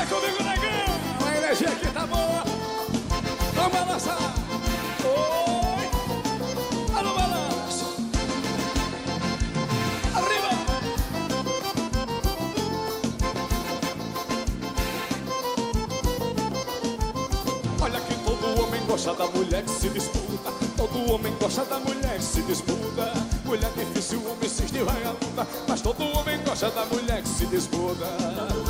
Dança comigo, negão. A energia aqui tá boa. Vamos balançar. Oi. Alô, balanço. Arriba. Olha que todo homem gosta da mulher que se disputa. Todo homem gosta da mulher que se disputa. Mulher difícil, homem se vai a luta. Mas todo homem gosta da mulher que se disputa.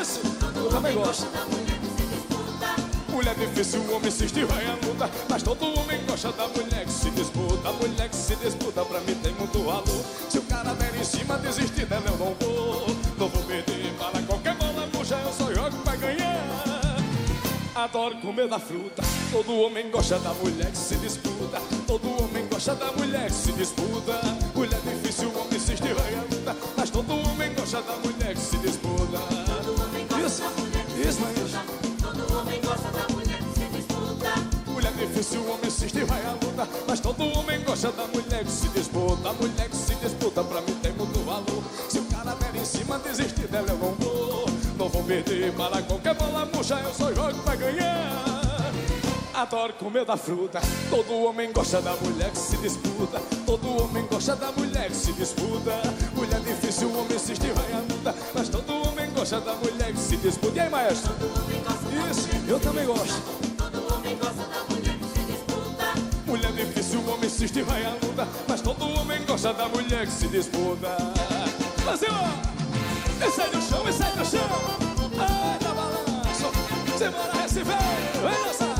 Todo homem gosta da mulher que se disputa. Mulher difícil, o homem se vai a luta Mas todo homem gosta da mulher que se disputa. Mulher que se disputa pra mim tem muito valor. Se o cara der em cima, desistir dela eu não vou. Não vou perder para qualquer bola murcha Eu só jogo pra ganhar. Adoro comer da fruta. Todo homem gosta da mulher que se disputa. Todo homem gosta da mulher que se disputa. Mulher difícil, Mulher difícil, o homem insiste vai à luta. Mas todo homem gosta da mulher que se disputa. A mulher que se disputa pra mim tem muito valor. Se o cara der em cima, desistir dela eu não vou Não vou perder para qualquer bola murcha Eu só jogo pra ganhar. Adoro comer da fruta. Todo homem gosta da mulher que se disputa. Todo homem gosta da mulher que se disputa. Mulher difícil, o homem insiste vai à luta Mas todo homem gosta da mulher que se disputa. E aí, maestro? Isso, que eu se também gosto. Vai luta Mas todo homem gosta da mulher que se disputa Brasil! E sai do chão, e sai do chão. Ai, tá balanço Simbora, Recife, vem dançar.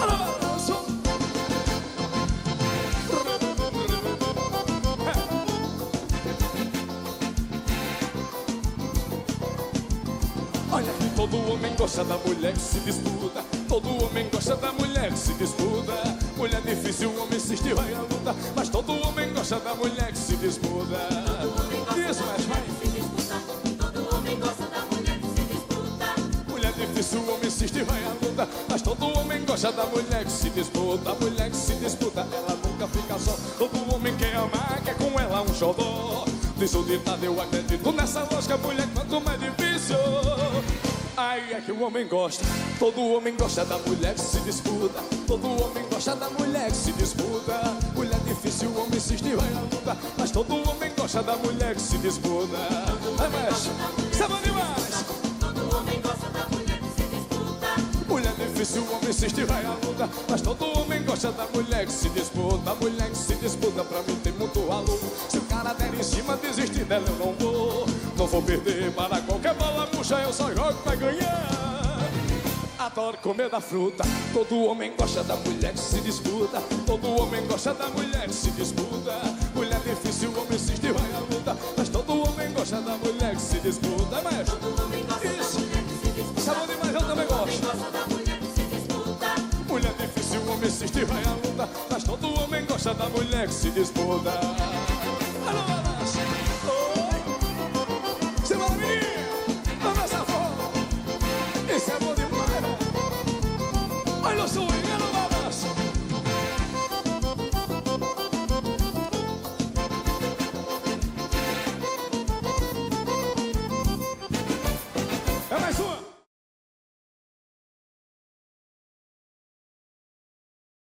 Alô, balanço. Olha todo homem gosta da mulher que se disputa. Todo homem gosta da mulher que se disputa. Mulher difícil, homem insiste vai à luta. Mas todo homem gosta da mulher que se disputa. Todo homem gosta Isso, da mulher que se disputa. Todo homem gosta da mulher que se disputa. Mulher difícil, homem insiste vai à luta. Mas todo homem gosta da mulher que se disputa. A mulher que se disputa, ela nunca fica só. Todo homem quer amar, quer com ela um xodó. Diz o ditado, eu acredito nessa lógica Mulher, quanto mais difícil é que o homem gosta. Todo homem gosta da mulher que se disputa. Todo homem gosta da mulher que se disputa. Mulher difícil, o homem insiste e vai à luta. Mas todo homem gosta da mulher que se disputa. Vai, mexe, é bom demais? Todo homem gosta da mulher que se disputa. Mulher difícil, o homem insiste e vai à luta. Mas todo homem gosta da mulher que se disputa. Mulher que se disputa pra mim tem muito valor. Se o cara der em cima, desistir dela eu não vou. Não vou perder para murcha Eu só jogo pra ganhar. Adoro comer da fruta. Todo homem gosta da mulher que se disputa. Todo homem gosta da mulher que se disputa. Mulher difícil, homem insiste e vai à luta. Mas todo homem gosta da mulher que se disputa. Maestro? Todo homem gosta Isso. da mulher que se disputa. Bom demais, eu também gosto gosta. da mulher que se disputa. Mulher difícil, homem insiste e vai à luta. Mas todo homem gosta da mulher que se disputa. Alô, balança